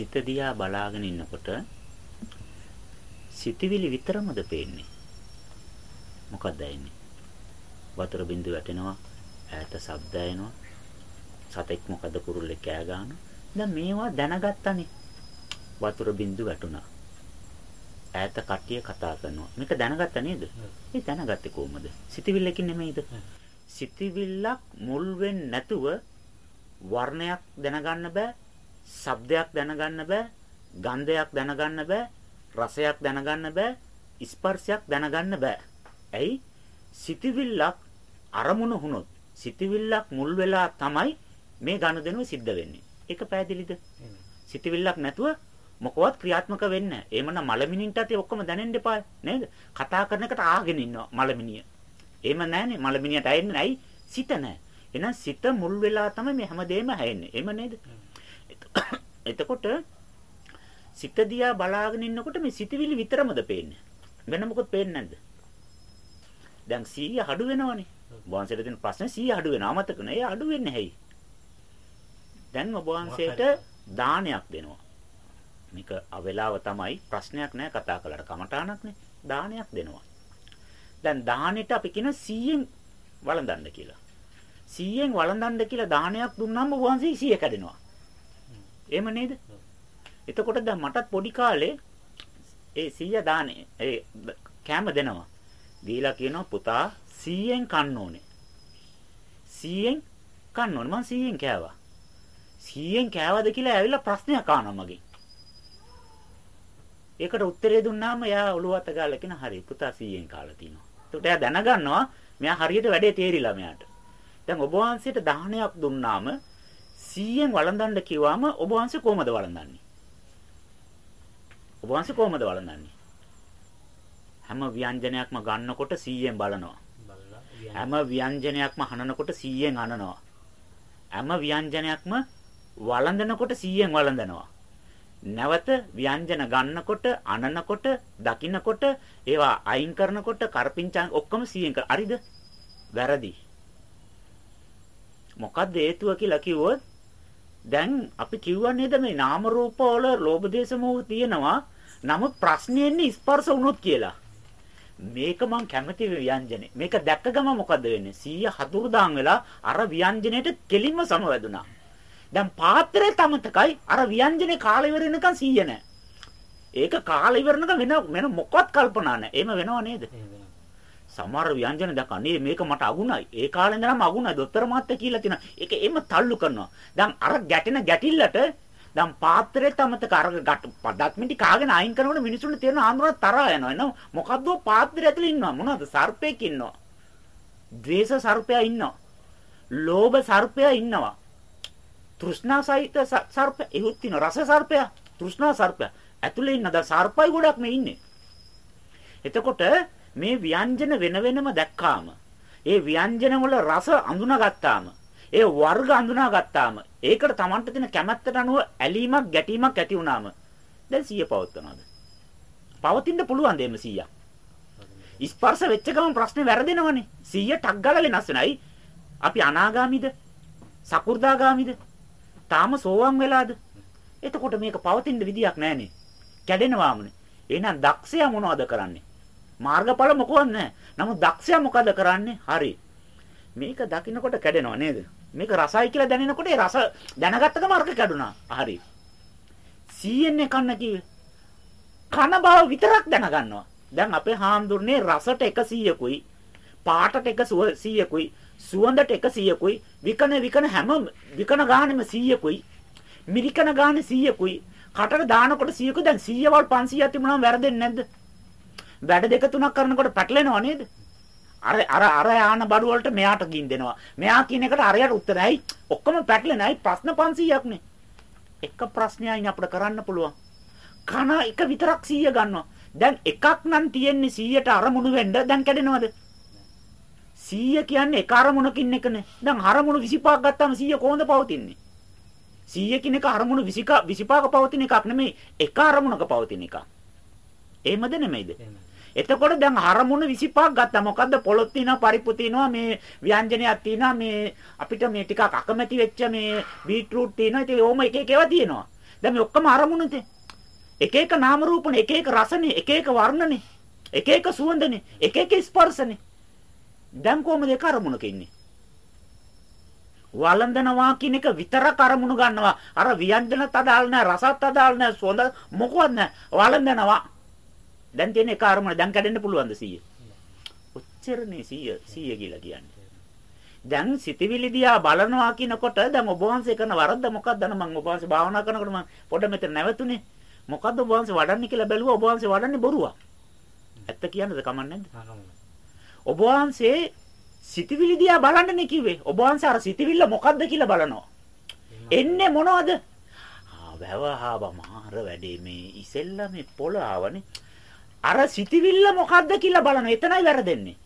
සිත දිහා බලාගෙන ඉන්නකොට සිතවිලි විතරමද පේන්නේ? මොකක්ද ඇන්නේ? වතුර බින්දුව වැටෙනවා, ඈත ශබ්ද එනවා. සතෙක් මොකද කුරුල්ලෙක් කෑ ගන්නවා. දැන් මේවා දැනගත්තනේ. වතුර බින්දුව වැටුණා. ඈත කට්ටිය කතා කරනවා. මේක දැනගත්ත නේද? ඒ දැනගත්තේ කොහොමද? සිතවිල්ලකින් නෙමෙයිද? සිතවිල්ලක් මුල් වෙන්නේ නැතුව වර්ණයක් දැනගන්න බෑ, ශබ්දයක් දැනගන්න බෑ, ගන්ධයක් දැනගන්න බෑ, රසයක් දැනගන්න බෑ, ස්පර්ශයක් දැනගන්න බෑ. ඇයි? සිතවිල්ලක් අරමුණ වුණොත් සිතවිල්ලක් මුල් වෙලා තමයි මේ ගනුදෙනුව සිද්ධ වෙන්නේ. ඒක පැහැදිලිද? සිතවිල්ලක් නැතුව මොකවත් ක්‍රියාත්මක වෙන්නේ නැහැ. එහෙමනම් මලමිනින්ටත් ඔක්කොම දැනෙන්න එපා නේද? කතා කරන එකට ආගෙන ඉන්නවා මලමිනිය. එහෙම නැහනේ මලමිනියට ඇයෙන්නේ නැයි සිත නැහැ. එහෙනම් සිත මුල් වෙලා තමයි මේ හැමදේම හැෙන්නේ. එහෙම නේද? එතකොට සිත දිහා බලාගෙන ඉන්නකොට මේ සිතවිලි විතරමද පේන්නේ? වෙන මොකොත් පේන්නේ නැද්ද? දැන් 100 අඩු වෙනවනේ. වහන්සේට දෙන ප්‍රශ්නේ 100 අඩු වෙනවා. අමතක නෑ. ඒ අඩු වෙන්නේ ඇයි? දැන් ඔබ වහන්සේට දානයක් දෙනවා. මේක අවලාව තමයි ප්‍රශ්නයක් නෑ කතා කළාට කමඨාණක් නේ. දානයක් දෙනවා. දැන් දානෙට අපි කියන 100න් වළඳන්න කියලා. 100න් වළඳන්න කියලා දානයක් දුන්නාම වහන්සේ 100 කැඩෙනවා. එහෙම නේද? එතකොට දැන් මටත් පොඩි කාලේ ඒ 100 දානේ ඒ කැම දෙනවා. දීලා කියනවා පුතා 100න් කන්න ඕනේ. 100න් කන්න ඕනේ. මම 100න් කෑවා. 100න් කෑවද කියලා ඇවිල්ලා ප්‍රශ්නයක් අහනවා මගෙන්. ඒකට උත්තරේ දුන්නාම එයා ඔළුව අත ගාලා කියන හරි පුතා 100න් කාලා තිනවා. එතකොට එයා දැනගන්නවා මෙයා හරියට වැඩේ තේරිලා මෙයාට. දැන් ඔබ වහන්සේට දාහනයක් දුන්නාම 100න් වළඳන්න කිව්වම ඔබ වහන්සේ කොහමද වළඳන්නේ? ඔබ වහන්සේ කොහමද වළඳන්නේ? හැම ව්‍යංජනයක්ම ගන්නකොට 100න් බලනවා. හැම ව්‍යංජනයක්ම හනනකොට 100න් අනනවා. හැම ව්‍යංජනයක්ම වළඳනකොට 100න් වළඳනවා. නැවත ව්‍යංජන ගන්නකොට අනනකොට දකින්නකොට ඒවා අයින් කරනකොට කරපිංචා ඔක්කොම 100න් කර. හරිද? වැරදි. මොකක්ද හේතුව කියලා කිව්වොත් දැන් අපි කිව්වා නේද මේ නාම රූප වල ලෝභ දේශ මොහ තියෙනවා. නමුත් ප්‍රශ්නේ එන්නේ ස්පර්ශ වුණොත් කියලා. මේක මං කැමති ව්‍යංජනේ. මේක දැක්ක ගම මොකද වෙන්නේ? 100 හතුරුදාන් වෙලා අර ව්‍යංජනයට කෙලින්ම සමවැදුනා. දැන් පාත්‍රය තමතකයි අර ව්‍යංජනේ කාල ඉවර වෙනකන් 100 නැහැ. ඒක කාල ඉවරනක වෙන වෙන මොකවත් කල්පනා නැහැ. එහෙම වෙනව නේද? සමහර ව්‍යංජන දැක අනේ මේක මට අගුණයි. ඒ කාලේ ඉඳන්ම අගුණයි. දොස්තර මහත්තයා කියලා තියෙනවා. ඒක එම්ම තල්ලු කරනවා. දැන් අර ගැටෙන ගැටිල්ලට දැන් පාත්‍රයේ තමතක අර දත්මිටි කාගෙන අයින් කරනකොට මිනිසුන්ට තේරෙන ආන්දරන තරහා යනවා. එනවා මොකද්ද පාත්‍රය ඇතුලේ ඉන්නවා. මොනවද? සර්පෙක් ඉන්නවා. ද්වේෂ සර්පයා ඉන්නවා. ලෝභ සර්පයා ඉන්නවා. තෘෂ්ණා සහිත සර්ප එහුත් තින රස සර්පයා තෘෂ්ණා සර්පයා ඇතුලේ ඉන්න ද සර්පයි ගොඩක් මේ ඉන්නේ එතකොට මේ ව්‍යංජන වෙන වෙනම දැක්කාම ඒ ව්‍යංජන වල රස අඳුනාගත්තාම ඒ වර්ග අඳුනාගත්තාම ඒකට Tamanට තියෙන කැමැත්තට අනුව ඇලීමක් ගැටීමක් ඇති වුණාම දැන් 100 පවත්වනවාද පවතින්න පුළුවන් දෙම 100 ස්පර්ශ වෙච්ච ගමන් ප්‍රශ්නේ වැරදෙනවනේ 100 ටක් ගාලා වෙනස් වෙනයි අපි අනාගාමිද සකු르දාගාමිද තාම සෝවන් වෙලාද? එතකොට මේක පවතින විදියක් නැහනේ. කැඩෙනවාමනේ. එහෙනම් දක්ෂයා මොනවද කරන්නේ? මාර්ගඵල මොකවත් නැහැ. නමුත් දක්ෂයා මොකද කරන්නේ? හරි. මේක දකින්නකොට කැඩෙනව නේද? මේක රසයි කියලා දැනෙනකොට ඒ රස දැනගත්ත ගම අරක කැඩුනා. හරි. 100න් කන්න කිව්වේ. කන බව විතරක් දැනගන්නවා. දැන් අපේ හාමුදුරනේ රසට 100කුයි පාටට 100කුයි සුවඳට 100කුයි විකන විකන හැම විකන ගානෙම 100කුයි මිරිකන ගානේ 100කුයි කටට දානකොට 100කුයි දැන් 100 වල් 500ක් තිබුණාම වැරදෙන්නේ නැද්ද වැඩ දෙක තුනක් කරනකොට පැටලෙනව නේද අර අර අර ආන බඩු වලට මෙයාට ගින් දෙනවා මෙයා කියන එකට අරයට උත්තරයි ඔක්කොම පැටලෙනයි ප්‍රශ්න 500ක් නේ එක ප්‍රශ්නයයි අපිට කරන්න පුළුවන් කන එක විතරක් 100 ගන්නවා දැන් එකක් නම් තියෙන්නේ 100ට අරමුණු වෙන්න දැන් කැඩෙනවද 100 කියන්නේ එක අරමුණකින් එකනේ. දැන් අරමුණු 25ක් ගත්තාම 100 කොහොමද පවතින්නේ? 100 කියන එක අරමුණු 20 25ක පවතින එකක් නෙමෙයි. එක අරමුණක පවතින එකක්. එහෙමද නෙමෙයිද? එතකොට දැන් අරමුණු 25ක් ගත්තා. මොකද්ද පොළොත් තියෙනවා, පරිප්පු තියෙනවා, මේ ව්‍යංජනයක් තියෙනවා, මේ අපිට මේ ටිකක් අකමැති වෙච්ච මේ බීට්‍රූට් තියෙනවා. ඉතින් ඕම එක එක ඒවා තියෙනවා. දැන් මේ ඔක්කොම අරමුණනේ. එක එක නාම රූපනේ, එක එක රසනේ, එක එක වර්ණනේ, එක එක සුවඳනේ, එක එක ස්පර්ශනේ. දැන් කොහමද ඒක අරමුණක ඉන්නේ? වළඳනවා කියන එක විතරක් අරමුණු ගන්නවා. අර ව්‍යංජනත් අදාළ නැහැ, රසත් අදාළ නැහැ, සුවඳ මොකවත් නැහැ. වළඳනවා. දැන් තියෙන එක අරමුණ දැන් කැඩෙන්න පුළුවන්ද 100? ඔච්චරනේ 100 100 කියලා කියන්නේ. දැන් සිතවිලි දිහා බලනවා කියනකොට දැන් ඔබ වහන්සේ කරන වරද්ද මොකක්ද මම ඔබ වහන්සේ භාවනා කරනකොට මම පොඩ මෙතන නැවතුනේ. මොකද්ද ඔබ වහන්සේ වඩන්නේ කියලා බැලුවා ඔබ වහන්සේ වඩන්නේ බොරුවක්. ඇත්ත කියන්නද කමන්නේ නැද්ද? ඔබ වහන්සේ සිතවිලි දිහා බලන්නනේ කිව්වේ. ඔබ වහන්සේ අර සිතවිල්ල මොකද්ද කියලා බලනවා. එන්නේ මොනවද? ආ වැවහාව මාර වැඩේ මේ ඉසෙල්ලා මේ පොළ ආවනේ. අර සිතවිල්ල මොකද්ද කියලා බලනවා. එතනයි වැරදෙන්නේ.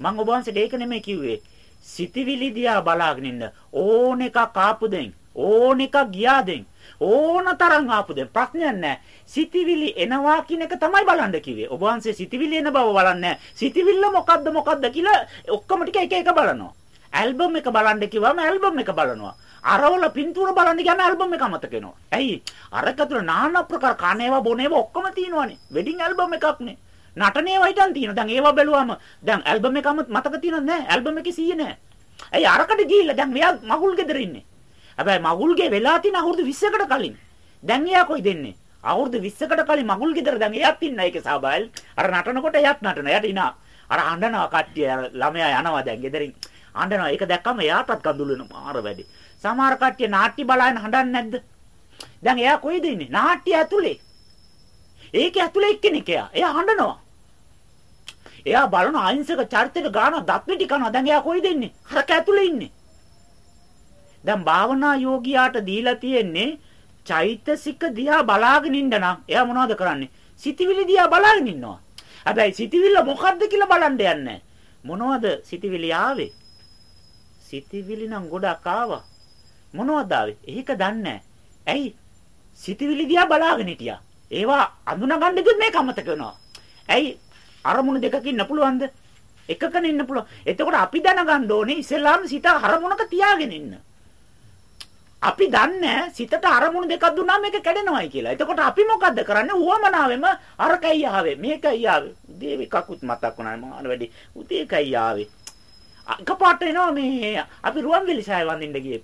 මම ඔබ වහන්සේට ඒක නෙමෙයි කිව්වේ. සිතවිලි දිහා බලාගෙන ඉන්න ඕන එකක් ආපුදෙන් ඕන එකක් ගියාදෙන් ඕන තරම් ආපුදෙන් ප්‍රශ්නයක් නැහැ. සිතවිලි එනවා කියන එක තමයි බලන්න කිව්වේ. ඔබ වහන්සේ සිතවිලි එන බව බලන්නේ සිතවිල්ල මොකද්ද මොකද්ද කියලා ඔක්කොම ටික එක එක බලනවා. ඇල්බම් එක බලන්න කිව්වම ඇල්බම් එක බලනවා. අරවල පින්තූර බලන්න ගියාම ඇල්බම් එක අමතක වෙනවා. ඇයි? අරක තුල নানা ප්‍රකාර කණේවා බොනේවා ඔක්කොම තියෙනවනේ. Wedding album එකක්නේ. නටනේවා හිටන් තියෙනවා. දැන් ඒවා බැලුවාම දැන් ඇල්බම් එකම මතක තියෙනවද නැහැ? ඇල්බම් එකේ සීයේ නැහැ. ඇයි අරකට ගිහිල්ලා දැන් මෙයා මගුල් ගෙදර ඉන්නේ. හැබැයි මගුල්ගේ වෙලා තියෙන අවුරුදු 20කට කලින්. දැන් එයා කොයි දෙන්නේ? අවුරුදු 20කට කලින් මගුල් ගෙදර දැන් එයාත් ඉන්න ඒකේ සාබල්. අර නටනකොට එයාත් නටන. එයාට ඉනා. අර අඬනවා කට්ටිය ළමයා යනවා දැන් ගෙදරින්. අඬනවා. ඒක දැක්කම එයාටත් කඳුළු වෙනවා. මාර වැඩි. සමහර කට්ටිය නාට්‍ය බලන හඬන්නේ නැද්ද? දැන් එයා කොයිද ඉන්නේ? නාට්‍ය ඇතුලේ. ඒකේ ඇතුලේ එක්කෙනෙක් එයා. එයා හඬනවා. එයා බලන අහිංසක චරිතෙට ගාන දත් පිටි කනවා. දැන් එයා කොයිද ඉන්නේ? හරක ඇතුලේ ඉන්නේ. දැන් භාවනා යෝගියාට දීලා තියෙන්නේ චෛතසික දිහා බලාගෙන ඉන්න නම් එයා මොනවද කරන්නේ? සිතවිලි දිහා බලාගෙන ඉන්නවා. හැබැයි සිතවිල්ල මොකද්ද කියලා බලන්න යන්නේ මොනවද සිතවිලි ආවේ? සිතවිලි නම් ගොඩක් ආවා. මොනවද ආවේ? ඒක දන්නේ ඇයි? සිතවිලි දිහා බලාගෙන හිටියා. ඒවා අඳුනගන්න කිව්වොත් මේක අමතක වෙනවා. ඇයි? අරමුණු දෙකක ඉන්න පුළුවන්ද? එකකන ඉන්න පුළුවන්. එතකොට අපි දැනගන්න ඕනේ ඉස්සෙල්ලාම සිත අරමුණක තියාගෙන ඉන්න. අපි දන්නේ සිතට අරමුණු දෙකක් දුන්නාම මේක කැඩෙනවයි කියලා. එතකොට අපි මොකද්ද කරන්නේ? උවමනාවෙම අරකයි ආවේ මේකයි ආවේ. උදේ එකකුත් මතක් වුණා මාන වැඩි. උදේ එකයි ආවේ. එකපාරට එනවා මේ අපි රුවන්වැලි සෑය වඳින්න ගියේ.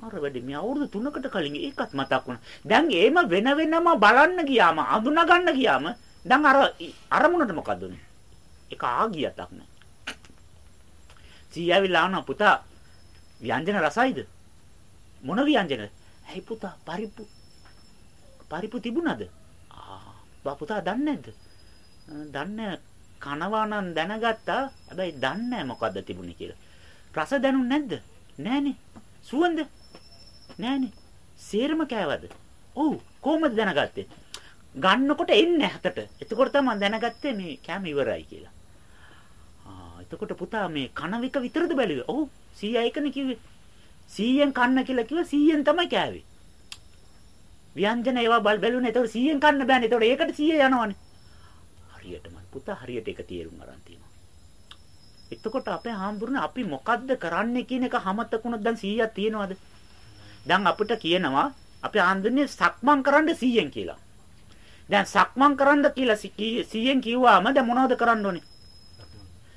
මාර වැඩි මේ අවුරුදු 3කට කලින් ඒකත් මතක් වුණා. දැන් ඒම වෙන වෙනම බලන්න ගියාම අඳුනා ගන්න ගියාම දැන් අර අරමුණට මොකද උනේ? ඒක ආගියතක් නෑ. සීයාවිලා ආන පුතා ව්‍යංජන රසයිද? මොන ව්‍යංජනද? ඇයි පුතා පරිප්පු පරිප්පු තිබුණද? ආ බා පුතා දන්නේ නැද්ද? දන්නේ කනවා නම් දැනගත්තා. හැබැයි දන්නේ නැහැ මොකද්ද තිබුණේ කියලා. රස දැනුන්නේ නැද්ද? නෑනේ. සුවඳ නෑනේ. සේරම කෑවද? ඔව් කොහොමද දැනගත්තේ? ගන්නකොට එන්නේ හතට. එතකොට තමයි දැනගත්තේ මේ කෑම ඉවරයි කියලා. ආ එතකොට පුතා මේ කන වික විතරද බැලුවේ? ඔව් 100 එකනේ කිව්වේ. 100ෙන් කන්න කියලා කිව්වා 100ෙන් තමයි කෑවේ. ව්‍යංජන ඒවා බල් බැලුනේ. එතකොට 100ෙන් කන්න බෑනේ. එතකොට ඒකට 100 යනවනේ. හරියටම පුතා හරියට ඒක තේරුම් අරන් තියෙනවා. එතකොට අපේ හාමුදුරනේ අපි මොකද්ද කරන්නේ කියන එක හැමතකුණක් දැන් 100ක් තියෙනවද? දැන් අපිට කියනවා අපි ආන්දරනේ සක්මන් කරන්න 100ෙන් කියලා. දැන් සක්මන් කරන්න කියලා 100ෙන් කිව්වාම දැන් මොනවද කරන්න ඕනේ?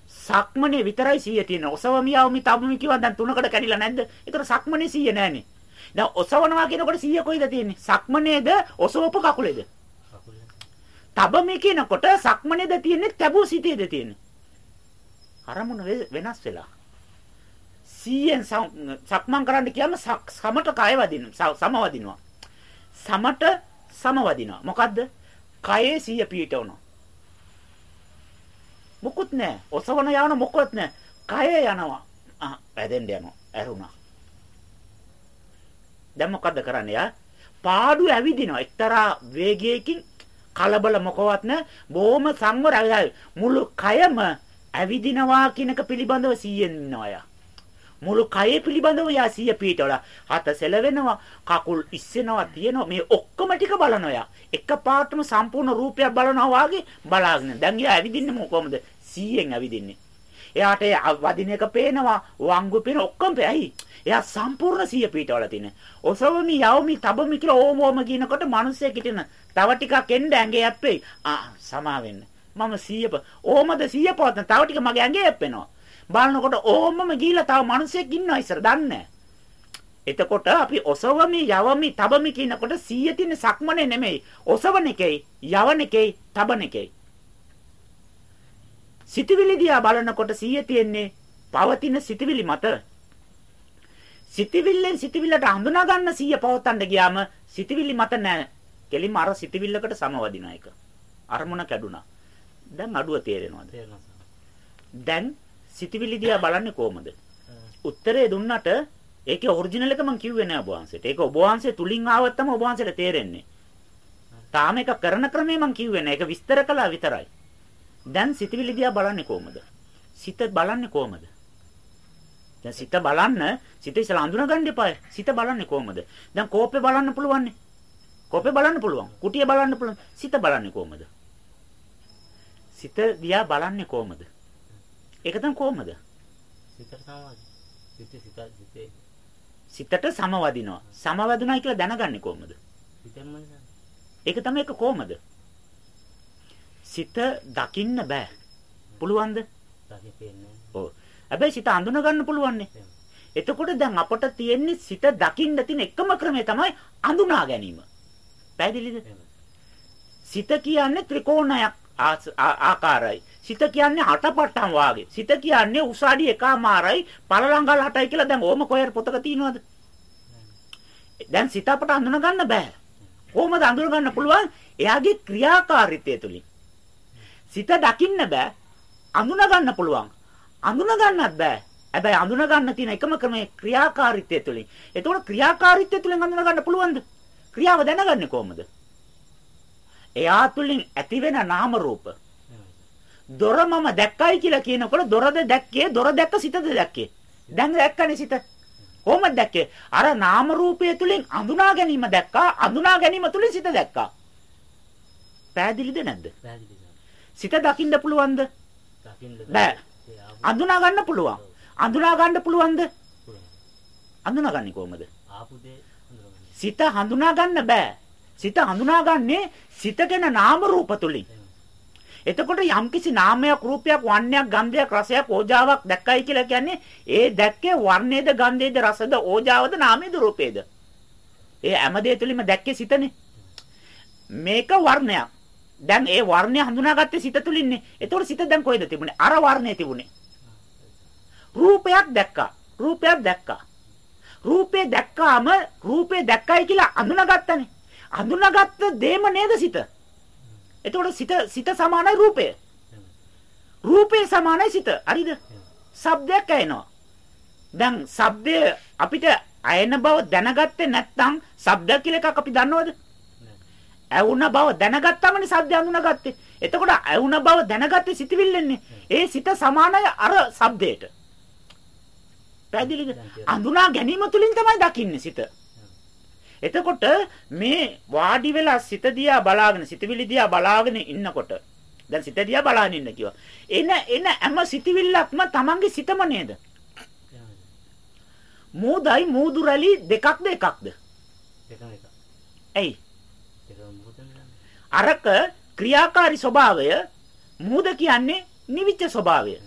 සක්මනේ විතරයි 100 තියෙන. ඔසවමියාව මි තබමි කිව්වා දැන් තුනකට කැඩිලා නැද්ද? ඒතර සක්මනේ 100 නෑනේ. දැන් ඔසවනවා කියනකොට 100 කොයිද තියෙන්නේ? සක්මනේද ඔසවපු කකුලේද? තබමි කියනකොට සක්මනේද තියෙන්නේ තැබූ සිටේද තියෙන්නේ? අරමුණ වෙනස් වෙලා. 100න් සක්මන් කරන්න කියම සමට කය වදිනවා. සමවදිනවා. සමට සමවදිනවා. මොකද්ද? කයේ 100 පීඨවනවා. මොකුත් නැහැ. ඔසවන යවන මොකුත් නැහැ. කය යනවා. ආ වැදෙන්න යනවා. ඇරුණා. දැන් මොකද්ද කරන්නේ යා? පාඩු ඇවිදිනවා. එක්තරා වේගයකින් කලබල මොකවත් නැහැ. බොහොම සංවරයි. මුළු කයම ඇවිදිනවා කියනක පිළිබඳව 100න් ඉන්නවා යා. මුළු කය පිළිබඳව යා 100 පීඨවල හත සෙලවෙනවා කකුල් ඉස්සෙනවා තියෙනවා මේ ඔක්කොම ටික බලනවා යා එක පාටම සම්පූර්ණ රූපයක් බලනවා වාගේ බලාගෙන දැන් යා ඇවිදින්නේ කොහොමද 100න් ඇවිදින්නේ එයාට වදින එක පේනවා, වංගු පේන ඔක්කොම පේයි. එයා සම්පූර්ණ සිය පීඨවල තියෙන. ඔසවමි යවමි තබමි කියලා ඕම ඕම කියනකොට මිනිස්සෙක් හිටින. තව ටිකක් එන්න ඇඟේ යප්පෙයි. ආ සමා වෙන්න. මම 100 ඕමද 100 පවත්න. තව ටික මගේ ඇඟේ යප්පෙනවා. බලනකොට ඕමම ගිහිලා තව මිනිස්සෙක් ඉන්නවා ඉස්සර දන්නේ එතකොට අපි ඔසවමි යවමි තබමි කියනකොට 100 තියෙන සක්මනේ නෙමෙයි. ඔසවන එකයි, යවන එකයි, තබන එකයි. සිතවිලි දිහා බලනකොට 100 තියෙන්නේ පවතින සිතවිලි මත. සිතවිල්ලෙන් සිතවිල්ලට හඳුනා ගන්න 100 පවත්තන්න ගියාම සිතවිලි මත නැහැ. කෙලින්ම අර සිතවිල්ලකට සමවදින එක. අරමුණ කැඩුනා. දැන් අඩුව තේරෙනවද? දැන් සිතවිලි දිහා බලන්නේ කොහමද? උත්තරේ දුන්නට ඒකේ ඔරිජිනල් එක මම කිව්වේ නෑ ඔබ වහන්සේට. ඒක ඔබ වහන්සේ තුලින් ආවත් තමයි ඔබ වහන්සේට තේරෙන්නේ. තාම එක කරන ක්‍රමේ මම කිව්වේ නෑ. ඒක විස්තර කළා විතරයි. දැන් සිතවිලි දිහා බලන්නේ කොහමද? සිත බලන්නේ කොහමද? දැන් සිත බලන්න සිත ඉස්සලා අඳුන ගන්න එපා. සිත බලන්නේ කොහමද? දැන් කෝපේ බලන්න පුළුවන් කෝපේ බලන්න පුළුවන්. කුටිය බලන්න පුළුවන්. සිත බලන්නේ කොහමද? සිත දිහා බලන්නේ කොහමද? ඒක තමයි කොහමද? සිතට සමවදින. සිතේ සිත සිතේ සිතට සමවදිනවා. සමවදුනායි කියලා දැනගන්නේ කොහමද? ඒක තමයි ඒක කොහමද? සිත දකින්න බෑ. පුළුවන්ද? ඔව්. හැබැයි සිත අඳුන ගන්න පුළුවන්නේ. එතකොට දැන් අපට තියෙන්නේ සිත දකින්න තියෙන එකම ක්‍රමය තමයි අඳුනා ගැනීම. පැහැදිලිද? සිත කියන්නේ ත්‍රිකෝණයක් ආකාරයි. සිත කියන්නේ අටපට්ටම් වාගේ. සිත කියන්නේ උසාඩි එකමාරයි පළලංගල් හටයි කියලා දැන් ඕම කොහෙර පොතක තියෙනවද? දැන් සිත අපට අඳුන ගන්න බෑ. කොහොමද අඳුන ගන්න පුළුවන්? එයාගේ ක්‍රියාකාරීත්වය තුලින්. සිත දකින්න බෑ. අඳුන ගන්න පුළුවන්. අඳුන ගන්නත් බෑ. හැබැයි අඳුන ගන්න තියෙන එකම ක්‍රමය ක්‍රියාකාරීත්වය තුලින්. එතකොට ක්‍රියාකාරීත්වය තුලින් අඳුන ගන්න පුළුවන්ද? ක්‍රියාව දැනගන්නේ කොහොමද? එයා තුලින් ඇතිවෙන නාම රූප. දොර මම දැක්කයි කියලා කියනකොට දොරද දැක්කේ දොර දැක්ක සිතද දැක්කේ. දැන් දැක්කනේ සිත. කොහොමද දැක්කේ? අර නාම රූපය තුලින් අඳුනා ගැනීම දැක්කා. අඳුනා ගැනීම තුලින් සිත දැක්කා. පැහැදිලිද නැද්ද? පැහැදිලිද? සිත දකින්න පුළුවන්ද? බෑ. අඳුනා ගන්න පුළුවන්. අඳුනා ගන්න පුළුවන්ද? අඳුනාගන්නේ කොහමද? සිත හඳුනා ගන්න බෑ. සිත හඳුනාගන්නේ සිතගෙන නාම රූප තුලින්. එතකොට යම්කිසි නාමයක් රූපයක් වර්ණයක් ගන්ධයක් රසයක් ඕජාවක් දැක්කයි කියලා කියන්නේ ඒ දැක්කේ වර්ණයේද ගන්ධයේද රසද ඕජාවද නාමයේද රූපයේද ඒ හැම දෙය තුලින්ම දැක්කේ සිතනේ මේක වර්ණයක් දැන් ඒ වර්ණය හඳුනාගත්තේ සිත තුලින්නේ එතකොට සිත දැන් කොහෙද තිබුණේ අර වර්ණය තිබුණේ රූපයක් දැක්කා රූපයක් දැක්කා රූපේ දැක්කාම රූපේ දැක්කයි කියලා අඳුනාගත්තනේ අඳුනාගත්ත දේම නේද සිත. එතකොට සිත සිත සමානයි රූපය. රූපේ සමානයි සිත. හරිද? ශබ්දයක් ඇහෙනවා. දැන් ශබ්දය අපිට ඇයෙන බව දැනගත්තේ නැත්නම් ශබ්ද කියලා එකක් අපි දන්නවද? ඇවුන බව දැනගත්තමනේ ශබ්ද අඳුනගත්තේ. එතකොට ඇවුන බව දැනගත්තේ සිතවිල්ලෙන්නේ. ඒ සිත සමානයි අර ශබ්දයට. පැහැදිලිද? අඳුනා ගැනීම තුලින් තමයි දකින්නේ සිත. එතකොට මේ වාඩි වෙලා සිත දිහා බලාගෙන සිතවිලි දිහා බලාගෙන ඉන්නකොට දැන් සිත දිහා බලාගෙන ඉන්න කිව්වා. එන එන හැම සිතවිල්ලක්ම Tamange සිතම නේද? මූදයි මූදු රැලි දෙකක්ද එකක්ද? එක. ඇයි? දෙකම මොකටද? අරක ක්‍රියාකාරී ස්වභාවය මූද කියන්නේ නිවිච්ච ස්වභාවය.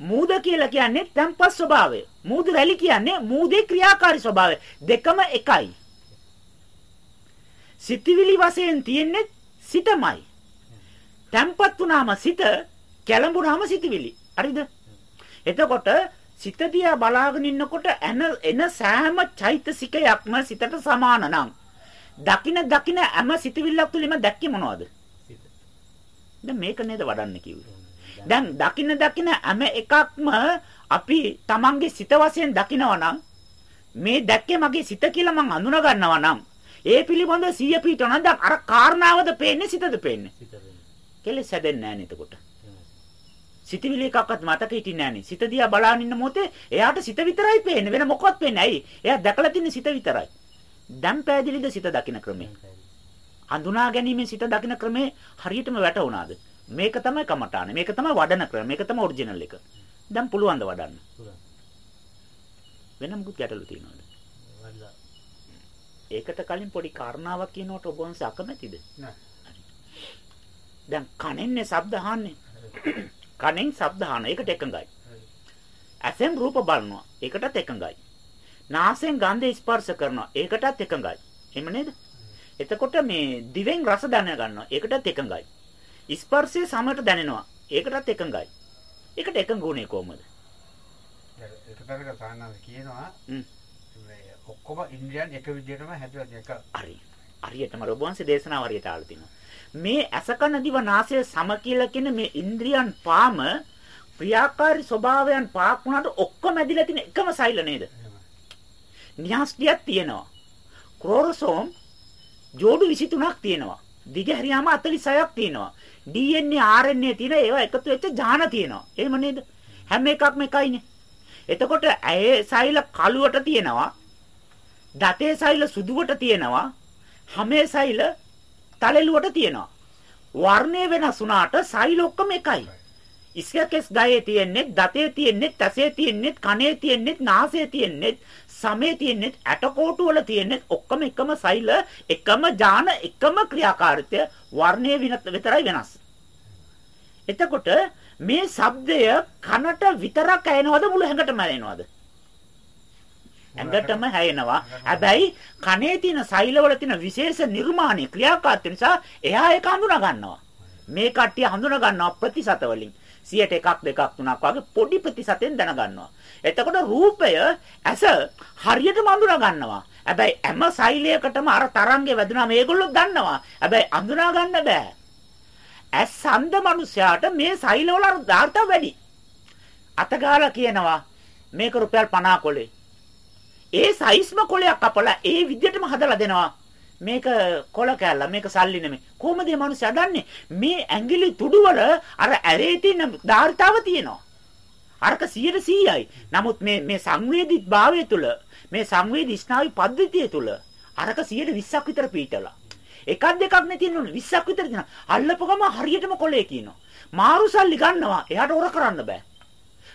මූද කියලා කියන්නේ තැම්පත් ස්වභාවය. මූදු රැලි කියන්නේ මූදේ ක්‍රියාකාරී ස්වභාවය. දෙකම එකයි. සිතවිලි වශයෙන් තියෙන්නේ සිතමයි. තැම්පත් වුණාම සිත කැළඹුණාම සිතවිලි. හරිද? එතකොට සිත දිහා බලාගෙන ඉන්නකොට එන එන සෑම චෛතසිකයක්ම සිතට සමාන නම් දකින දකින හැම සිතවිල්ලක් තුළම දැක්කේ මොනවද? දැන් මේක නේද වඩන්න කිව්වේ. දැන් දකින දකින හැම එකක්ම අපි Tamange සිත වශයෙන් දකිනවා මේ දැක්කේ මගේ සිත කියලා මං අඳුන ගන්නවා නම් ඒ පිළිබඳව 100 පීඨන දැන් අර කාරණාවද පේන්නේ සිතද පේන්නේ. කෙලෙස් හැදෙන්නේ නැහැ නේද එතකොට. සිතවිලි එකක්වත් මතක හිටින්නේ නැහැ නේ. සිත දිහා බලාගෙන ඉන්න මොහොතේ එයාට සිත විතරයි පේන්නේ වෙන මොකවත් පේන්නේ ඇයි? එයා දැකලා තින්නේ සිත විතරයි දැන් පැහැදිලිද සිත දකින්න ක්‍රමය හඳුනා ගැනීමෙන් සිත දකින්න ක්‍රමේ හරියටම වැටුණාද මේක තමයි කමඨාන. මේක තමයි වඩන ක්‍රම. මේක තමයි ඔරිජිනල් එක. දැන් පුළුවන් ද වඩන්න? වෙන මොකුත් ගැටලු තියෙනවද? ඒකට කලින් පොඩි කාරණාවක් කියනකොට ඔබ වහන්සේ අකමැතිද? දැන් කනෙන්නේ ශබ්ද අහන්නේ. කනෙන් ශබ්ද අහන. ඒකට එකඟයි. ඇසෙන් රූප බලනවා. ඒකටත් එකඟයි. නාසයෙන් ගන්ධ ස්පර්ශ කරනවා. ඒකටත් එකඟයි. එහෙම නේද? එතකොට මේ දිවෙන් රස දැන ගන්නවා. ඒකටත් එකඟයි. ස්පර්ශයේ සමට දැනෙනවා. ඒකටත් එකඟයි. ඒකට එකඟ වුණේ කොහමද? ඒකතරක සානන්ද කියනවා. මේ ඔක්කොම ඉන්ද්‍රියන් එක විදිහටම හැදුවා එක හරි. හරියටම ඔබ වහන්සේ දේශනාව හරියට ආලා තිනවා. මේ ඇසකන දිව නාසය සම කියලා කියන මේ ඉන්ද්‍රියන් පාම ක්‍රියාකාරී ස්වභාවයන් පාක් වුණාට ඔක්කොම ඇදිලා තියෙන එකම සෛල නේද? න්‍යාස්ටියක් තියෙනවා. ක්‍රෝරසෝම් ජෝඩු 23ක් තියෙනවා. දිග හැරියාම 46ක් තියෙනවා. DNA RNA තියෙන ඒවා එකතු වෙච්ච ජාන තියෙනවා. එහෙම නේද? හැම එකක්ම එකයිනේ. එතකොට ඇයේ සෛල කළුවට තියෙනවා. දතේ සෛල සුදුවට තියෙනවා. හැමේ සෛල තලෙලුවට තියෙනවා. වර්ණය වෙනස් වුණාට සෛල ඔක්කොම එකයි. ඉස්කකස් ගයේ තියෙන්නේ, දතේ තියෙන්නේ, තසේ තියෙන්නේ, කනේ තියෙන්නේ, නාසයේ තියෙන්නේ, සමේ තියෙන්නේ, ඇටකොටු වල තියෙන්නේ ඔක්කොම එකම සෛල, එකම ඥාන, එකම ක්‍රියාකාරීත්වය වර්ණය විතරයි වෙනස්. එතකොට මේ ශබ්දය කනට විතරක් ඇහෙනවද මුළු හැඟටම ඇහෙනවද? ඇඟටම හැයෙනවා. හැබැයි කනේ තියෙන සෛලවල තියෙන විශේෂ නිර්මාණය ක්‍රියාකාරීත්වය නිසා එයා ඒක හඳුනා ගන්නවා. මේ කට්ටිය හඳුනා ගන්නවා ප්‍රතිශත වලින්. 100ට එකක් දෙකක් තුනක් වගේ පොඩි ප්‍රතිශතෙන් දැනගන්නවා. එතකොට රූපය ඇස හරියටම හඳුනා ගන්නවා. හැබැයි හැම සෛලයකටම අර තරංගේ වැදුනා මේගොල්ලෝ දන්නවා. හැබැයි හඳුනා ගන්න බෑ. ඇස් සඳ මිනිසයාට මේ සෛලවල අර දාර්ථ වැඩි. අතගාලා කියනවා මේක රුපියල් 50 කොලේ. ඒ සයිස්ම කොලයක් අපලා ඒ විදිහටම හදලා දෙනවා. මේක කොල කෑල්ල මේක සල්ලි නෙමෙයි. කොහොමද මේ මිනිස්සු දන්නේ? මේ ඇඟිලි තුඩු වල අර ඇරේ තියෙන ධාරිතාව තියෙනවා. අරක 100%යි. නමුත් මේ මේ සංවේදීත් භාවය තුල මේ සංවේදී ස්නායු පද්ධතිය තුල අරක 120ක් විතර පීටලා. එකක් දෙකක් නේ තියෙනුනේ 20ක් විතර තියෙනවා. අල්ලපු ගම හරියටම කොලේ කියනවා. මාරු සල්ලි ගන්නවා. එයාට ඔර කරන්න බෑ.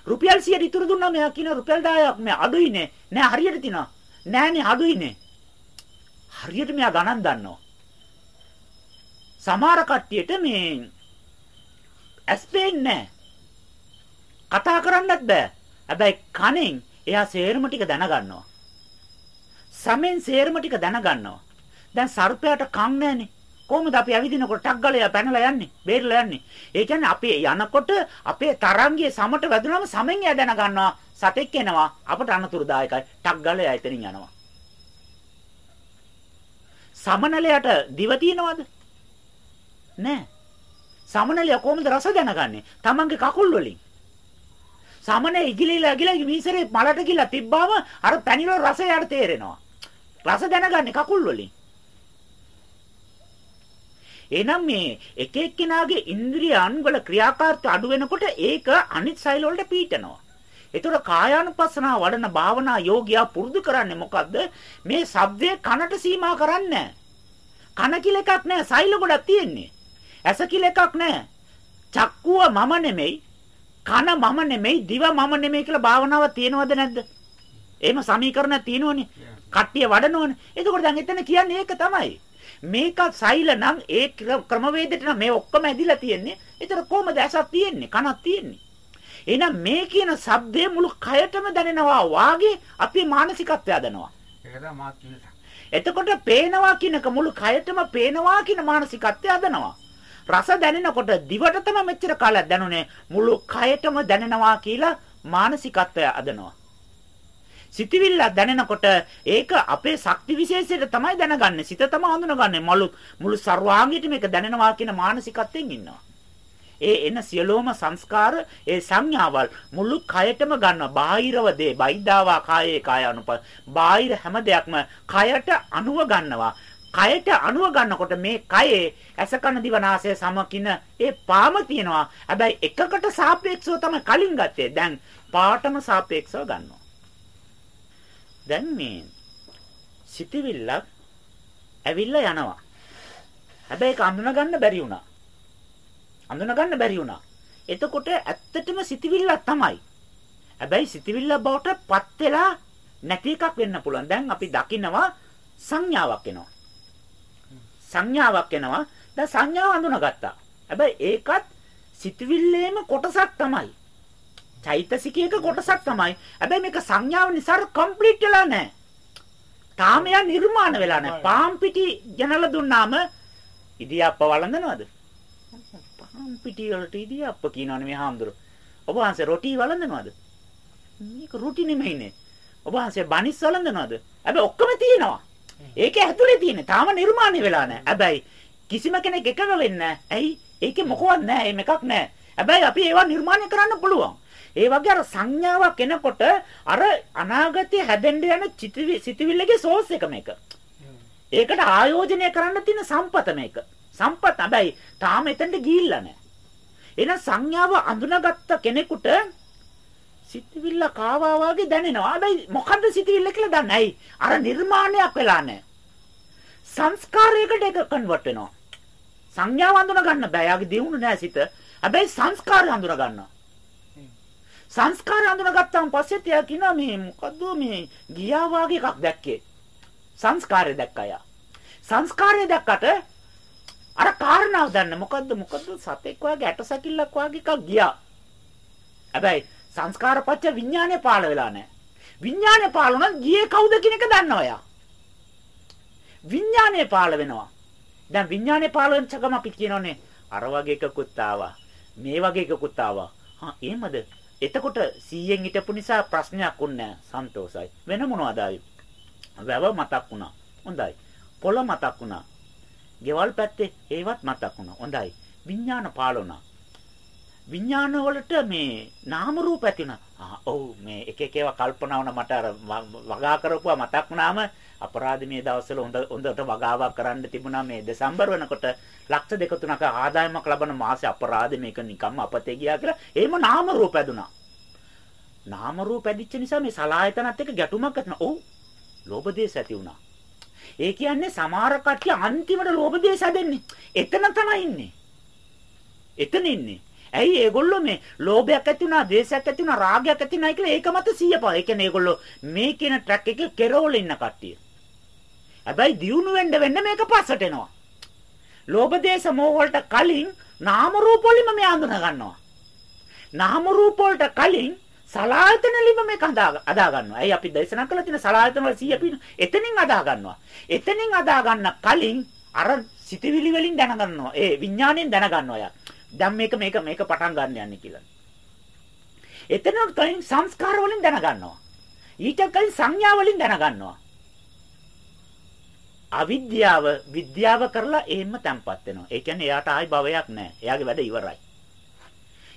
රුපියල් 100 ඉතුරු දුන්නා මෙයා කියන රුපියල් 10ක් මේ අඩුයිනේ. නෑ හරියට තියනවා. නෑනේ අඩුයිනේ. හරියට මෙයා ගණන් දන්නවා. සමහර කට්ටියට මේ ඇස් පේන්නේ කතා කරන්නත් බෑ. හැබැයි කනෙන් එයා සේරම ටික දැනගන්නවා. සමෙන් සේරම ටික දැනගන්නවා. දැන් සර්පයාට කන් නැහනේ. කොහොමද අපි ඇවිදිනකොට ටක් ගාලා පැනලා යන්නේ? බේරලා යන්නේ. ඒ කියන්නේ අපි යනකොට අපේ තරංගයේ සමට වැදුනම සමෙන් එයා දැනගන්නවා. සතෙක් එනවා අපට අනතුරුදායකයි. ටක් ගාලා එයා එතනින් යනවා. සමනලයට දිව තියනවද? නැහැ. සමනලය කොහොමද රස දැනගන්නේ? Tamange කකුල් වලින්. සමනේ ඉගිලිලා ඉගිලා මිසරේ මලට ගිලා තිබ්බාම අර පැණිවල රසය යට තේරෙනවා. රස දැනගන්නේ කකුල් වලින්. එහෙනම් මේ එක එක්කෙනාගේ ඉන්ද්‍රියයන් වල ක්‍රියාකාරීත්වය අඩු වෙනකොට ඒක අනිත් සෛල වලට පීඩනවා. ඒතර කායානුපස්සනා වඩන භාවනා යෝගියා පුරුදු කරන්නේ මොකද්ද? මේ ශබ්දය කනට සීමා කරන්නේ කන කිල එකක් නෑ සෛල ගොඩක් තියෙන්නේ. ඇස කිල එකක් නෑ. චක්කුව මම නෙමෙයි, කන මම නෙමෙයි, දිව මම නෙමෙයි කියලා භාවනාවක් තියෙනවද නැද්ද? එහෙම සමීකරණයක් තියෙනවනේ. කට්ටිය වඩනවනේ. එතකොට දැන් එතන කියන්නේ ඒක තමයි. මේක සෛල නම් ඒ ක්‍රමවේදයට නම් මේ ඔක්කොම ඇදිලා තියෙන්නේ. ඒතර කොහමද ඇසක් තියෙන්නේ? කනක් තියෙන්නේ? එහෙනම් මේ කියන ශබ්දය මුළු කයටම දැනෙනවා වාගේ අපේ මානසිකත්වය කියන්නේ. එතකොට පේනවා කියනක මුළු කයටම පේනවා කියන මානසිකත්වය හදනවා. රස දැනෙනකොට දිවට තමයි මෙච්චර කාලයක් දැනුනේ මුළු කයටම දැනෙනවා කියලා මානසිකත්වය හදනවා. සිතවිල්ල දැනෙනකොට ඒක අපේ ශක්ති විශේෂයට තමයි දැනගන්නේ. සිත තමයි හඳුනගන්නේ. මුළු මුළු සර්වාංගයට මේක දැනෙනවා කියන මානසිකත්වයෙන් ඉන්නවා. ඒ එන සියලෝම සංස්කාර ඒ සංඥාවල් මුළු කයටම ගන්නවා. බාහිරව දේ බයිදාවා කායේ කාය අනුප. බාහිර හැම දෙයක්ම කයට අනුව ගන්නවා. කයට අනුව ගන්නකොට මේ කයේ ඇසකන දිවනාසය සමකින ඒ පාම තියෙනවා. හැබැයි එකකට සාපේක්ෂව තමයි කලින් ගත්තේ. දැන් පාටම සාපේක්ෂව ගන්නවා. දැන් මේ සිතවිල්ලක් ඇවිල්ලා යනවා. හැබැයි ඒක අඳුන ගන්න බැරි වුණා. අඳුන ගන්න බැරි වුණා. එතකොට ඇත්තටම සිතවිල්ලක් තමයි. හැබැයි සිතවිල්ල බවට පත් වෙලා නැති එකක් වෙන්න පුළුවන්. දැන් අපි දකිනවා සංඥාවක් එනවා. සංඥාවක් එනවා. දැන් සංඥාව අඳුනගත්තා. හැබැයි ඒකත් සිතවිල්ලේම කොටසක් තමයි. චෛතසිකයක කොටසක් තමයි. හැබැයි මේක සංඥාව නිසා කම්ප්ලීට් වෙලා නැහැ. තාම යා නිර්මාණ වෙලා නැහැ. පාම් පිටි ජනල දුන්නාම ඉදියාප්ප වළඳනවද? පාම් පිටි වලට ඉදියාප්ප කියනවනේ මේ හාමුදුරුවෝ. ඔබ වහන්සේ රොටි වළඳනවද? මේක රොටි නෙමෙයිනේ. ඔබ වහන්සේ බනිස් වළඳනවද? හැබැයි ඔක්කොම තියෙනවා. ඒක ඇතුලේ තියෙන්නේ. තාම නිර්මාණය වෙලා නැහැ. හැබැයි කිසිම කෙනෙක් එකඟ වෙන්නේ. ඇයි? ඒකේ මොකවත් නැහැ. මේකක් නැහැ. හැබැයි අපි ඒවා නිර්මාණය කරන්න පුළුවන්. ඒ වගේ අර සංඥාවක් එනකොට අර අනාගතයේ හැදෙන්න යන සිතිවිල්ලගේ සෝස් එක මේක. ඒකට ආයෝජනය කරන්න තියෙන සම්පත මේක. සම්පත හැබැයි තාම එතනට ගිහිල්ලා නැහැ. එහෙනම් සංඥාව අඳුනගත්ත කෙනෙකුට සිතවිල්ල කාවා වගේ දැනෙනවා. හැබැයි මොකද්ද සිතවිල්ල කියලා දන්නේ නැහැ. අර නිර්මාණයක් වෙලා නැහැ. සංස්කාරයකට ඒක කන්වර්ට් වෙනවා. සංඥාව අඳුන ගන්න බෑ. යාගේ දියුණු නෑ සිත. හැබැයි සංස්කාරය අඳුන ගන්නවා. සංස්කාරය අඳුනගත්තාන් පස්සේ තියා කියනවා මේ මොකද්ද මේ ගියා වගේ එකක් දැක්කේ. සංස්කාරය දැක්කා සංස්කාරය දැක්කට අර කාරණාව දන්න මොකද්ද මොකද්ද සතෙක් වගේ ඇටසැකිල්ලක් වගේ එකක් ගියා. හැබැයි සංස්කාරපච්ච විඥානය පාළ වෙලා නැහැ. විඥානය පාළ වුණා ගියේ කවුද කියන එක දන්නවා යා. විඥානය පාළ වෙනවා. දැන් විඥානය පාළ වෙන චකම අපි කියනෝනේ අර වගේ එකකුත් ආවා. මේ වගේ එකකුත් ආවා. හා එහෙමද? එතකොට 100න් හිටපු නිසා ප්‍රශ්නයක් උන්නේ සන්තෝසයි. වෙන මොනවද ආවේ? වැව මතක් වුණා. හොඳයි. පොළ මතක් වුණා. ගෙවල් පැත්තේ ඒවත් මතක් වුණා. හොඳයි. විඥාන පාළ වුණා. විඥාන වලට මේ නාම රූප ඇති වුණා. ආ ඔව් මේ එක එක ඒවා කල්පනා වුණා මට අර වගා කරපුවා මතක් වුණාම අපරාධ මේ දවස්වල හොඳ හොඳට වගාවක් කරන්න තිබුණා මේ දෙසැම්බර් වෙනකොට ලක්ෂ දෙක තුනක ආදායමක් ලබන මාසේ අපරාධ මේක නිකම්ම අපතේ ගියා කියලා එහෙම නාම රූප ඇදුනා. නාම රූප ඇදිච්ච නිසා මේ සලායතනත් එක්ක ගැටුමක් ඇතිවෙනවා. ඔව්. ලෝභ දේශ ඇති වුණා. ඒ කියන්නේ සමහර කට්ටිය අන්තිමට ලෝභ දේශ හැදෙන්නේ. එතන තමයි ඉන්නේ. එතන ඉන්නේ. ඇයි ඒගොල්ලෝ මේ ලෝභයක් ඇති වුණා, ද්වේෂයක් ඇති වුණා, රාගයක් ඇති වුණා කියලා ඒක මත සියපා. ඒ කියන්නේ ඒගොල්ලෝ මේ කියන ට්‍රැක් එකේ කෙරවල ඉන්න කට්ටිය. හැබැයි දියුණු වෙන්න වෙන්න මේක පස්සට එනවා. ලෝභ දේශ මොහ වලට කලින් නාම රූප වලින්ම මේ අඳුන ගන්නවා. නාම රූප වලට කලින් සලායතන ලිම මේක අදා ගන්නවා. ඇයි අපි දේශනා කළ තියෙන සලායතන වල 100 පින එතනින් අදා ගන්නවා. එතනින් අදා ගන්න කලින් අර සිතවිලි වලින් දැනගන්නවා. ඒ විඥාණයෙන් දැනගන්නවා යා. දැන් මේක මේක මේක පටන් ගන්න යන්නේ කියලා. එතන කලින් සංස්කාර වලින් දැනගන්නවා. ඊට කලින් සංඥා වලින් දැනගන්නවා. අවිද්‍යාව විද්‍යාව කරලා එහෙම තැම්පත් වෙනවා. ඒ කියන්නේ එයාට ආයි භවයක් නැහැ. එයාගේ වැඩ ඉවරයි.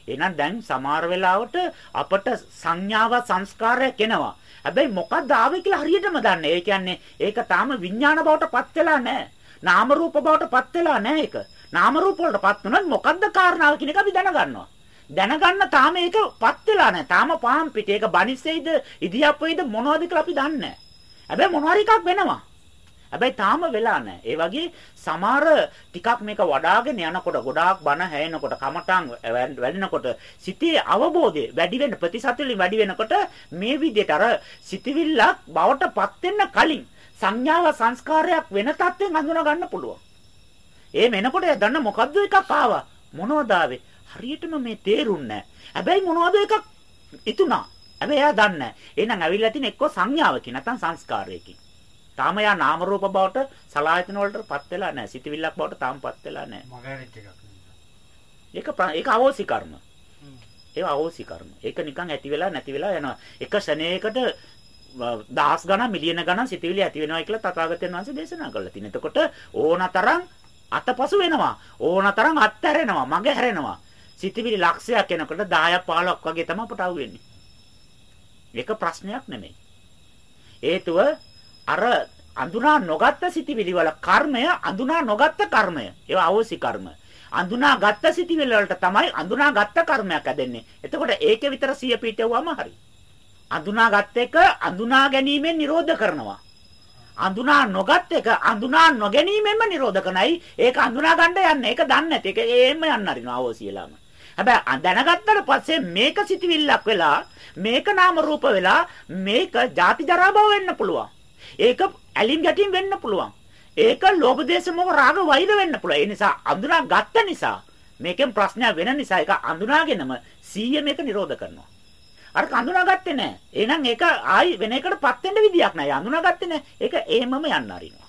එහෙනම් දැන් සමහර වෙලාවට අපට සංඥාව සංස්කාරයක් එනවා. හැබැයි මොකක්ද ආවේ කියලා හරියටම දන්නේ. ඒ කියන්නේ ඒක තාම විඥාන බවට පත් වෙලා නැහැ. නාම රූප බවට පත් වෙලා නැහැ ඒක. නාම රූප වලට පත් වුණොත් මොකද්ද කාරණාව කියන එක අපි දැනගන්නවා. දැනගන්න තාම ඒකපත් වෙලා නැහැ. තාම පාම් පිට ඒක බනිස්සෙයිද ඉදියප්පෙයිද මොනවද කියලා අපි දන්නේ නැහැ. හැබැයි මොනවාරි එකක් වෙනවා. හැබැයි තාම වෙලා නැහැ. ඒ වගේ සමහර ටිකක් මේක වඩාගෙන යනකොට ගොඩාක් බන හැයෙනකොට කමටන් වැඩෙනකොට සිතේ අවබෝධය වැඩි වෙන ප්‍රතිශතවල වැඩි වෙනකොට මේ විදිහට අර සිතවිල්ලක් බවටපත් වෙන්න කලින් සංඥාව සංස්කාරයක් වෙන තත්ත්වෙන් හඳුනා ගන්න පුළුවන්. ඒ මෙනකොට දන්න මොකද්ද එකක් ආවා. මොනවද ආවේ? හරියටම මේ තේරුන්නේ හැබැයි මොනවද එකක් ඉතුණා. හැබැයි එයා දන්නේ නැහැ. එහෙනම් ඇවිල්ලා තියෙන එක්ක සංඥාවකින් නැත්නම් සංස්කාරයකින්. තාම යා නාම රූප බවට සලායතන වලටපත් වෙලා නැහැ. සිතවිල්ලක් බවට තාමපත් වෙලා නැහැ. මගහැරිච්ච එකක්. ඒක ඒක අවෝසි කර්ම. ඒක අවෝසි කර්ම. ඒක නිකන් ඇති වෙලා නැති වෙලා යනවා. එක ශනේයකට දහස් ගණන් මිලියන ගණන් සිතවිලි ඇති වෙනවා කියලා තථාගතයන් වහන්සේ දේශනා කළා තියෙනවා. එතකොට ඕනතරම් අතපසු වෙනවා. ඕනතරම් අත්හැරෙනවා. මග හැරෙනවා. සිතවිලි ලක්ෂයක් එනකොට 10ක් 15ක් වගේ තමයි අපට අහුවෙන්නේ. ඒක ප්‍රශ්නයක් නෙමෙයි. හේතුව අර අඳුනා නොගත්ත සිටිවිලි වල කර්මය අඳුනා නොගත්ත කර්මය. ඒවා අවශ්‍ය කර්ම. අඳුනා ගත්ත සිටිවිලි වලට තමයි අඳුනා ගත්ත කර්මයක් ඇදෙන්නේ. එතකොට ඒකේ විතර සිය පීටවුවම හරි. අඳුනා ගත්ත එක අඳුනා ගැනීමෙන් නිරෝධ කරනවා. අඳුනා නොගත් එක අඳුනා නොගැනීමෙන්ම නිරෝධ කරනයි. ඒක අඳුනා ගන්න යන්නේ. ඒක දන්නේ නැති. ඒක එහෙම යන්න අරිනවා අවසියලාම. හැබැයි දැනගත්තට පස්සේ මේක සිටිවිල්ලක් වෙලා මේක නාම රූප වෙලා මේක ಜಾති ජරා භව වෙන්න පුළුවන්. ඒක ඇලින් ගැටින් වෙන්න පුළුවන්. ඒක ලෝභ දේශ මොහ රාග වෛර වෙන්න පුළුවන්. ඒ නිසා අඳුනා ගත්ත නිසා මේකෙන් ප්‍රශ්නයක් වෙන නිසා ඒක අඳුනාගෙනම 100 මේක නිරෝධ කරනවා. අර අඳුනාගත්තේ නැහැ. එහෙනම් ඒක ආයි වෙන එකටපත් වෙන්න විදියක් නැහැ. අඳුනාගත්තේ නැහැ. ඒක එහෙමම යන්න අරිනවා.